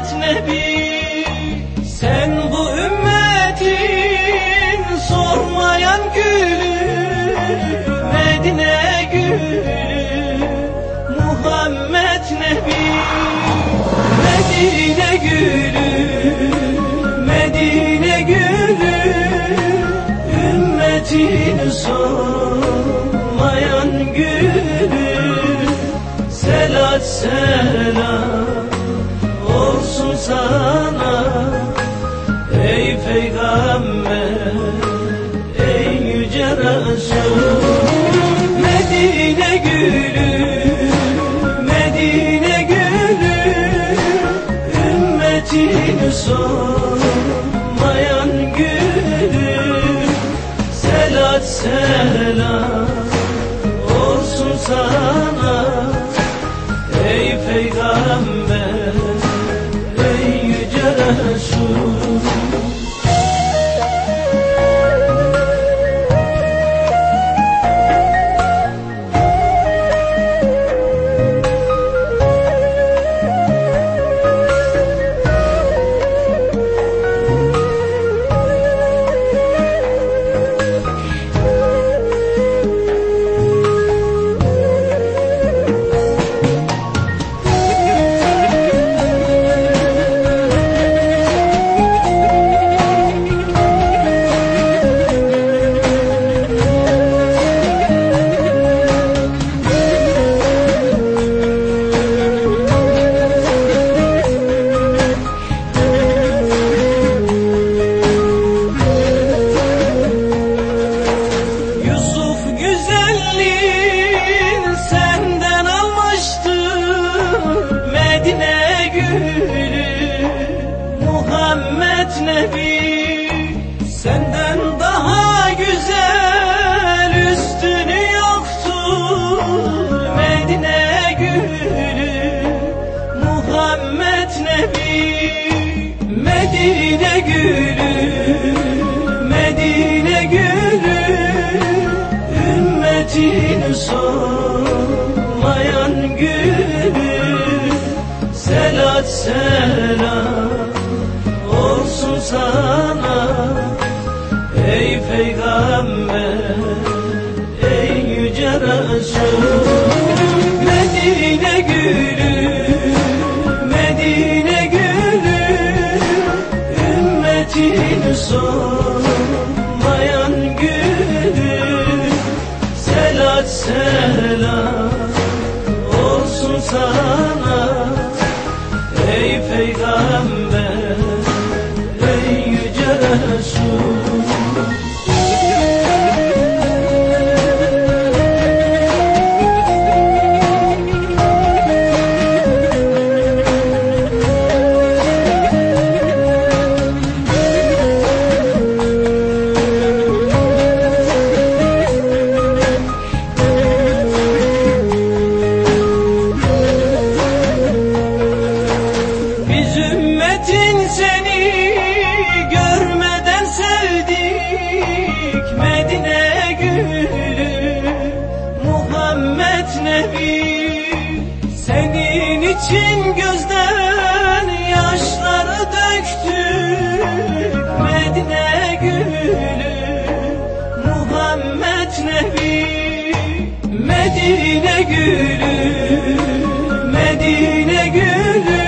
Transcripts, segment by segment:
Muhammed Nebi Sen bu ümmetin sormayan gülü Medine gülü Muhammed Nebi. Medine gülü Medine gülü Ümmetin sormayan gülü. Selat selam sana Ey peygamber ey yüce Resul. Medine gülü Medine gülü Ümmetin solmayan gülü. Selat selam olsun sana Ey peygamber Nebi Senden daha güzel üstünü yoktur Medine gülü Muhammed Nebi Medine gülü Medine gülü Ümmetin sana Ey peygamber ey yüce Resul Medine gülü Medine gülü Ümmetin solmayan gülü. Selat selam olsun sana Ey peygamber Medine gülü Medine gülü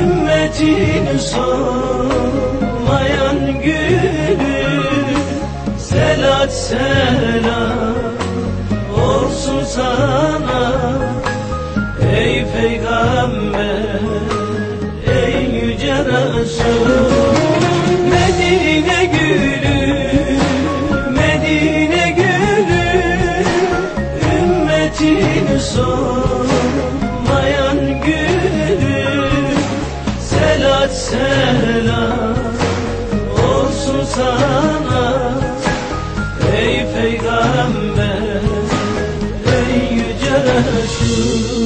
Ümmetin solmayan gülü. Selat selam olsun sana Ey peygamber ey yüce Resul solmayan gülüm Selat selam olsun sana. Ey peygamber, ey yüce Resul.